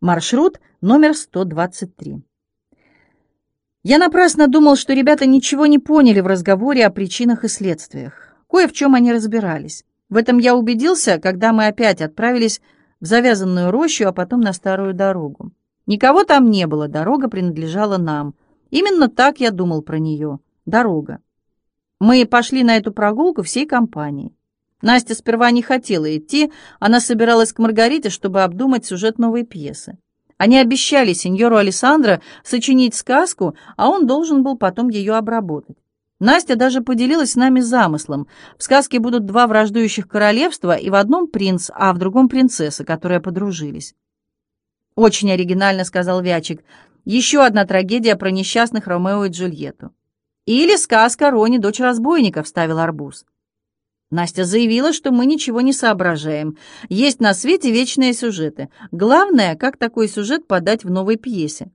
Маршрут номер 123. Я напрасно думал, что ребята ничего не поняли в разговоре о причинах и следствиях. Кое в чем они разбирались. В этом я убедился, когда мы опять отправились в завязанную рощу, а потом на старую дорогу. Никого там не было, дорога принадлежала нам. Именно так я думал про нее. Дорога. Мы пошли на эту прогулку всей компанией. Настя сперва не хотела идти, она собиралась к Маргарите, чтобы обдумать сюжет новой пьесы. Они обещали сеньору Александро сочинить сказку, а он должен был потом ее обработать. Настя даже поделилась с нами замыслом. В сказке будут два враждующих королевства, и в одном принц, а в другом принцесса, которые подружились. «Очень оригинально», — сказал Вячик. «Еще одна трагедия про несчастных Ромео и Джульетту». «Или сказка Рони, дочь разбойника», — вставил Арбуз. Настя заявила, что мы ничего не соображаем. Есть на свете вечные сюжеты. Главное, как такой сюжет подать в новой пьесе.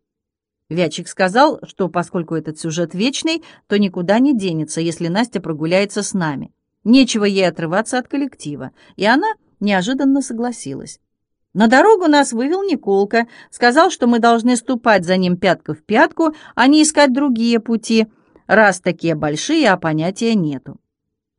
Вячик сказал, что поскольку этот сюжет вечный, то никуда не денется, если Настя прогуляется с нами. Нечего ей отрываться от коллектива. И она неожиданно согласилась. На дорогу нас вывел Николка, сказал, что мы должны ступать за ним пятку в пятку, а не искать другие пути, раз такие большие, а понятия нету.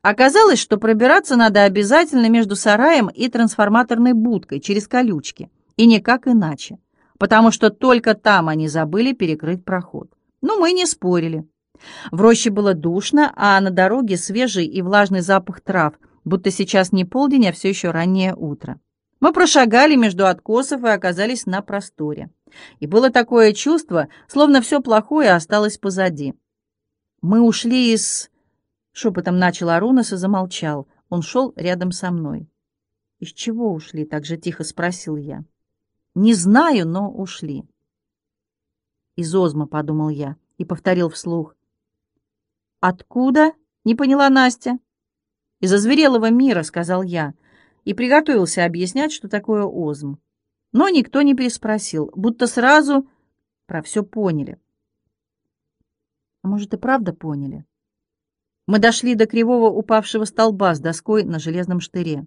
Оказалось, что пробираться надо обязательно между сараем и трансформаторной будкой через колючки, и никак иначе, потому что только там они забыли перекрыть проход. Но мы не спорили. В роще было душно, а на дороге свежий и влажный запах трав, будто сейчас не полдень, а все еще раннее утро. Мы прошагали между откосов и оказались на просторе. И было такое чувство, словно все плохое осталось позади. Мы ушли из Шепотом начал Арунас и замолчал. Он шел рядом со мной. «Из чего ушли?» — так же тихо спросил я. «Не знаю, но ушли». «Из Озма», — подумал я и повторил вслух. «Откуда?» — не поняла Настя. «Из озверелого мира», — сказал я, и приготовился объяснять, что такое Озм. Но никто не переспросил, будто сразу про все поняли. А может, и правда поняли? Мы дошли до кривого упавшего столба с доской на железном штыре.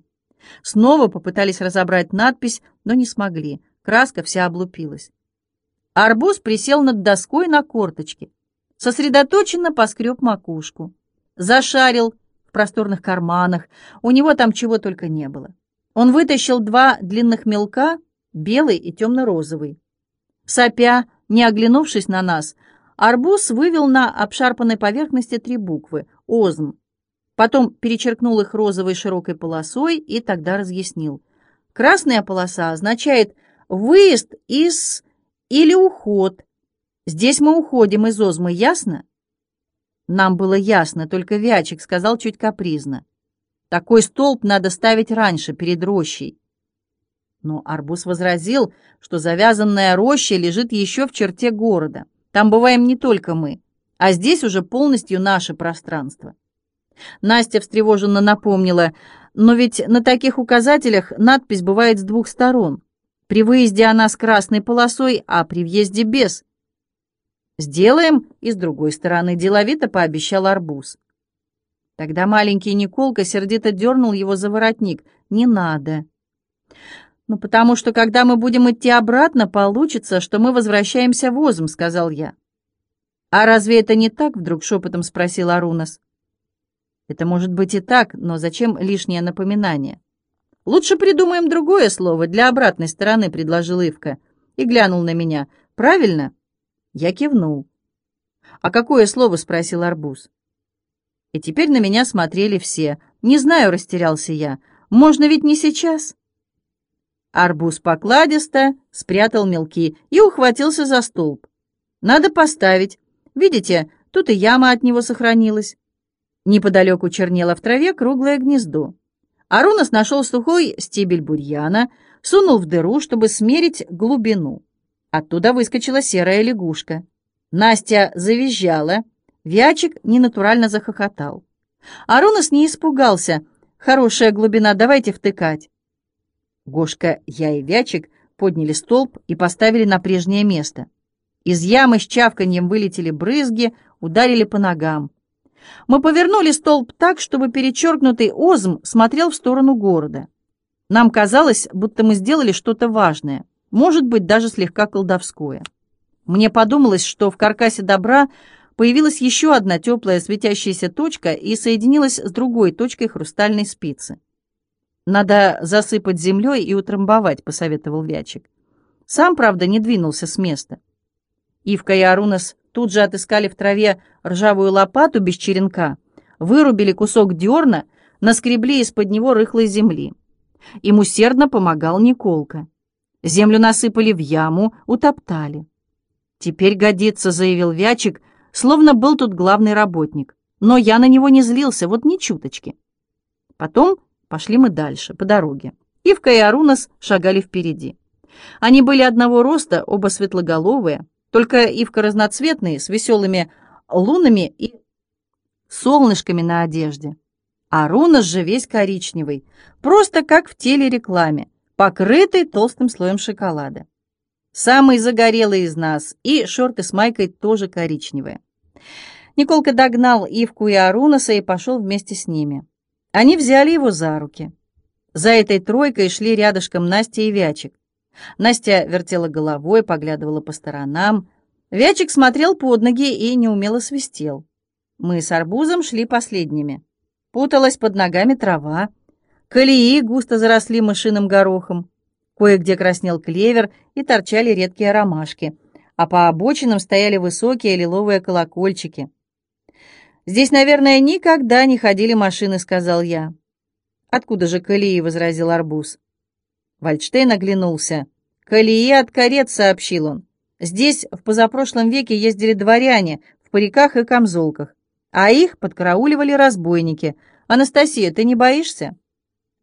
Снова попытались разобрать надпись, но не смогли. Краска вся облупилась. Арбуз присел над доской на корточки. Сосредоточенно поскреб макушку. Зашарил в просторных карманах. У него там чего только не было. Он вытащил два длинных мелка, белый и темно-розовый. Сопя, не оглянувшись на нас, Арбуз вывел на обшарпанной поверхности три буквы озм. Потом перечеркнул их розовой широкой полосой и тогда разъяснил. Красная полоса означает выезд из или уход. Здесь мы уходим из озмы, ясно? Нам было ясно, только Вячик сказал чуть капризно. Такой столб надо ставить раньше, перед рощей. Но Арбуз возразил, что завязанная роща лежит еще в черте города. Там бываем не только мы а здесь уже полностью наше пространство. Настя встревоженно напомнила, но ведь на таких указателях надпись бывает с двух сторон. При выезде она с красной полосой, а при въезде без. «Сделаем», и с другой стороны деловито пообещал арбуз. Тогда маленький Николка сердито дернул его за воротник. «Не надо». «Ну, потому что, когда мы будем идти обратно, получится, что мы возвращаемся в Озм», — сказал я. «А разве это не так?» — вдруг шепотом спросил Арунас. «Это может быть и так, но зачем лишнее напоминание?» «Лучше придумаем другое слово для обратной стороны», — предложил Ивка и глянул на меня. «Правильно?» Я кивнул. «А какое слово?» — спросил Арбуз. И теперь на меня смотрели все. «Не знаю», — растерялся я. «Можно ведь не сейчас?» Арбуз покладисто спрятал мелки и ухватился за столб. «Надо поставить. Видите, тут и яма от него сохранилась. Неподалеку чернело в траве круглое гнездо. Арунас нашел сухой стебель бурьяна, сунул в дыру, чтобы смерить глубину. Оттуда выскочила серая лягушка. Настя завизжала. Вячик ненатурально захохотал. Арунас не испугался. «Хорошая глубина, давайте втыкать». Гошка, я и Вячик подняли столб и поставили на прежнее место. Из ямы с чавканьем вылетели брызги, ударили по ногам. Мы повернули столб так, чтобы перечеркнутый озм смотрел в сторону города. Нам казалось, будто мы сделали что-то важное. может быть, даже слегка колдовское. Мне подумалось, что в каркасе добра появилась еще одна теплая светящаяся точка и соединилась с другой точкой хрустальной спицы. «Надо засыпать землей и утрамбовать», — посоветовал Вячик. Сам, правда, не двинулся с места. Ивка и Арунас тут же отыскали в траве ржавую лопату без черенка, вырубили кусок дерна, наскребли из-под него рыхлой земли. Им усердно помогал Николка. Землю насыпали в яму, утоптали. «Теперь годится», — заявил Вячик, словно был тут главный работник. Но я на него не злился, вот ни чуточки. Потом Пошли мы дальше, по дороге. Ивка и Арунас шагали впереди. Они были одного роста, оба светлоголовые, только Ивка разноцветные, с веселыми лунами и солнышками на одежде. Арунас же весь коричневый, просто как в телерекламе, покрытый толстым слоем шоколада. Самый загорелый из нас, и шорты с майкой тоже коричневые. Николка догнал Ивку и Арунаса и пошел вместе с ними. Они взяли его за руки. За этой тройкой шли рядышком Настя и Вячик. Настя вертела головой, поглядывала по сторонам. Вячик смотрел под ноги и неумело свистел. Мы с арбузом шли последними. Путалась под ногами трава. Колеи густо заросли мышиным горохом. Кое-где краснел клевер и торчали редкие ромашки, а по обочинам стояли высокие лиловые колокольчики. «Здесь, наверное, никогда не ходили машины», — сказал я. «Откуда же колеи?» — возразил арбуз. Вальдштейн оглянулся. «Колеи от карет», — сообщил он. «Здесь в позапрошлом веке ездили дворяне в париках и камзолках, а их подкарауливали разбойники. Анастасия, ты не боишься?»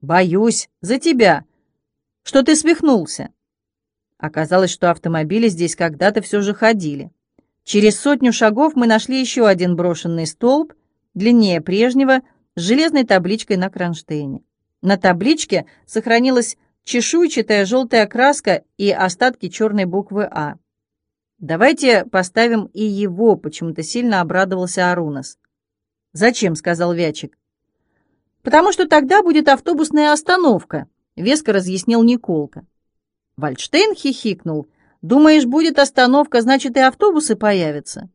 «Боюсь. За тебя. Что ты свихнулся?» Оказалось, что автомобили здесь когда-то все же ходили. Через сотню шагов мы нашли еще один брошенный столб, длиннее прежнего, с железной табличкой на кронштейне. На табличке сохранилась чешуйчатая желтая краска и остатки черной буквы «А». «Давайте поставим и его», — почему-то сильно обрадовался Арунас. «Зачем?» — сказал Вячик. «Потому что тогда будет автобусная остановка», — веско разъяснил Николка. Вальштейн хихикнул. Думаешь, будет остановка, значит, и автобусы появятся?»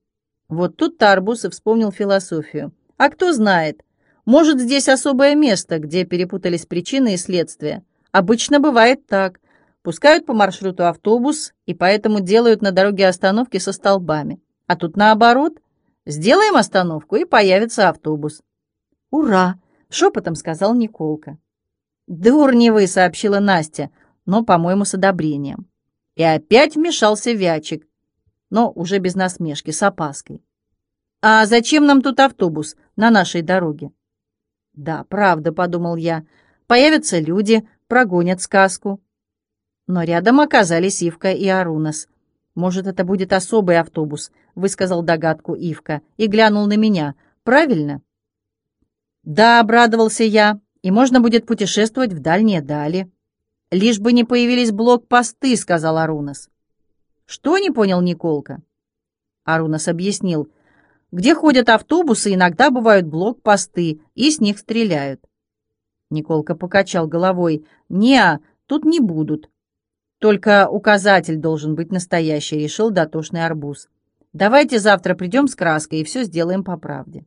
Вот тут-то Арбусов вспомнил философию. «А кто знает, может, здесь особое место, где перепутались причины и следствия. Обычно бывает так. Пускают по маршруту автобус, и поэтому делают на дороге остановки со столбами. А тут наоборот. Сделаем остановку, и появится автобус». «Ура!» — шепотом сказал Николка. «Дурни вы!» — сообщила Настя, но, по-моему, с одобрением. И опять вмешался Вячик, но уже без насмешки, с опаской. «А зачем нам тут автобус на нашей дороге?» «Да, правда», — подумал я, — «появятся люди, прогонят сказку». Но рядом оказались Ивка и Арунас. «Может, это будет особый автобус», — высказал догадку Ивка и глянул на меня. «Правильно?» «Да», — обрадовался я, — «и можно будет путешествовать в дальние дали». «Лишь бы не появились блокпосты», — сказал Арунас. «Что?» — не понял Николка. Арунас объяснил. «Где ходят автобусы, иногда бывают блокпосты, и с них стреляют». Николка покачал головой. «Не, тут не будут. Только указатель должен быть настоящий», — решил дотошный арбуз. «Давайте завтра придем с краской и все сделаем по правде».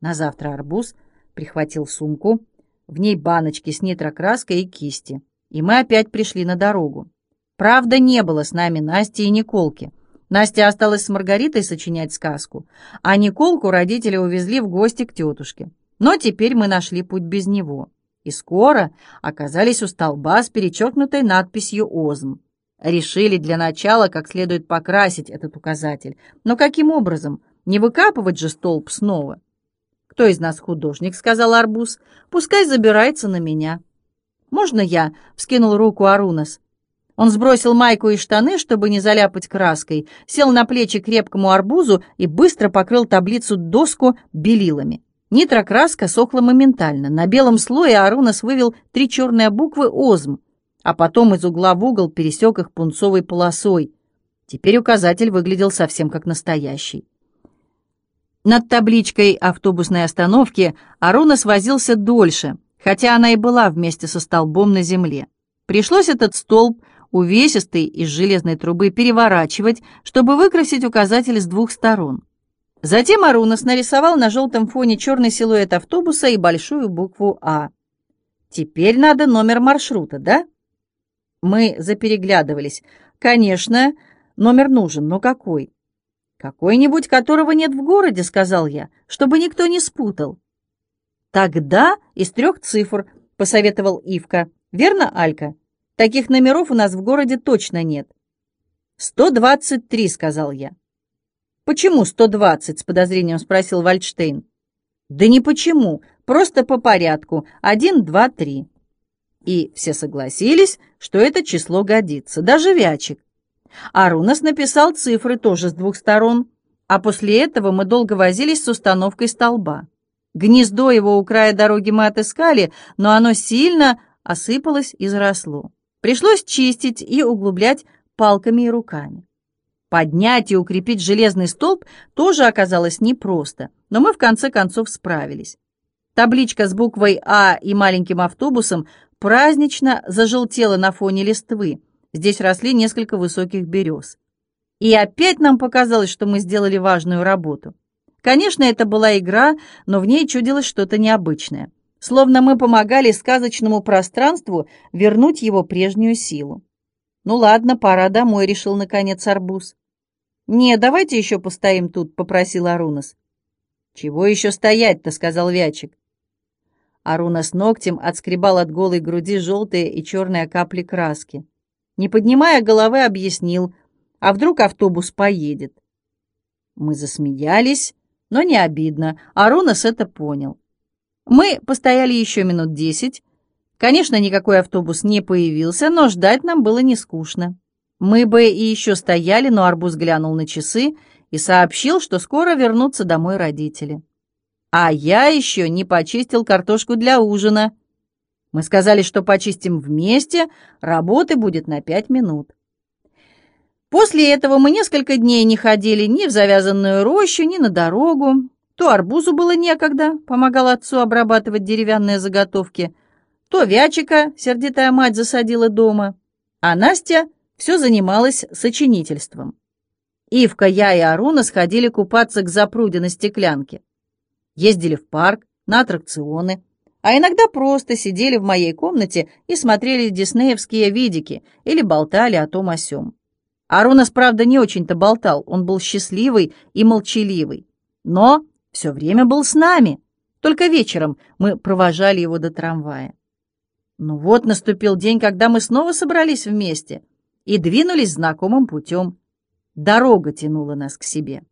На завтра арбуз прихватил сумку, в ней баночки с нитрокраской и кисти и мы опять пришли на дорогу. Правда, не было с нами Насти и Николки. Настя осталась с Маргаритой сочинять сказку, а Николку родители увезли в гости к тетушке. Но теперь мы нашли путь без него. И скоро оказались у столба с перечеркнутой надписью «Озм». Решили для начала как следует покрасить этот указатель. Но каким образом? Не выкапывать же столб снова. «Кто из нас художник?» — сказал Арбуз. «Пускай забирается на меня». «Можно я?» — вскинул руку Арунас. Он сбросил майку и штаны, чтобы не заляпать краской, сел на плечи крепкому арбузу и быстро покрыл таблицу доску белилами. Нитрокраска сохла моментально. На белом слое Арунас вывел три черные буквы «ОЗМ», а потом из угла в угол пересек их пунцовой полосой. Теперь указатель выглядел совсем как настоящий. Над табличкой автобусной остановки Арунас возился дольше — хотя она и была вместе со столбом на земле. Пришлось этот столб увесистый из железной трубы, переворачивать, чтобы выкрасить указатель с двух сторон. Затем Арунас нарисовал на желтом фоне черный силуэт автобуса и большую букву «А». «Теперь надо номер маршрута, да?» Мы запереглядывались. «Конечно, номер нужен, но какой?» «Какой-нибудь, которого нет в городе», — сказал я, — «чтобы никто не спутал». «Тогда из трех цифр», — посоветовал Ивка. «Верно, Алька? Таких номеров у нас в городе точно нет». «Сто двадцать три», — сказал я. «Почему сто двадцать?» — с подозрением спросил Вальдштейн. «Да не почему, просто по порядку. Один, два, три». И все согласились, что это число годится, даже Вячик. Арунас написал цифры тоже с двух сторон, а после этого мы долго возились с установкой столба. Гнездо его у края дороги мы отыскали, но оно сильно осыпалось и заросло. Пришлось чистить и углублять палками и руками. Поднять и укрепить железный столб тоже оказалось непросто, но мы в конце концов справились. Табличка с буквой «А» и маленьким автобусом празднично зажелтела на фоне листвы. Здесь росли несколько высоких берез. И опять нам показалось, что мы сделали важную работу. Конечно, это была игра, но в ней чудилось что-то необычное. Словно мы помогали сказочному пространству вернуть его прежнюю силу. «Ну ладно, пора домой», — решил наконец арбуз. «Не, давайте еще постоим тут», — попросил Арунас. «Чего еще стоять-то?» — сказал Вячик. Арунас ногтем отскребал от голой груди желтые и черные капли краски. Не поднимая головы, объяснил, а вдруг автобус поедет. Мы засмеялись, но не обидно. Арунас это понял. Мы постояли еще минут десять. Конечно, никакой автобус не появился, но ждать нам было не скучно. Мы бы и еще стояли, но арбуз глянул на часы и сообщил, что скоро вернутся домой родители. А я еще не почистил картошку для ужина. Мы сказали, что почистим вместе, работы будет на пять минут. После этого мы несколько дней не ходили ни в завязанную рощу, ни на дорогу. То арбузу было некогда, помогал отцу обрабатывать деревянные заготовки, то Вячика, сердитая мать, засадила дома, а Настя все занималась сочинительством. Ивка, я и Аруна сходили купаться к запруде на стеклянке. Ездили в парк, на аттракционы, а иногда просто сидели в моей комнате и смотрели диснеевские видики или болтали о том о сём. Арунас, правда, не очень-то болтал, он был счастливый и молчаливый, но все время был с нами. Только вечером мы провожали его до трамвая. Ну вот наступил день, когда мы снова собрались вместе и двинулись знакомым путем. Дорога тянула нас к себе.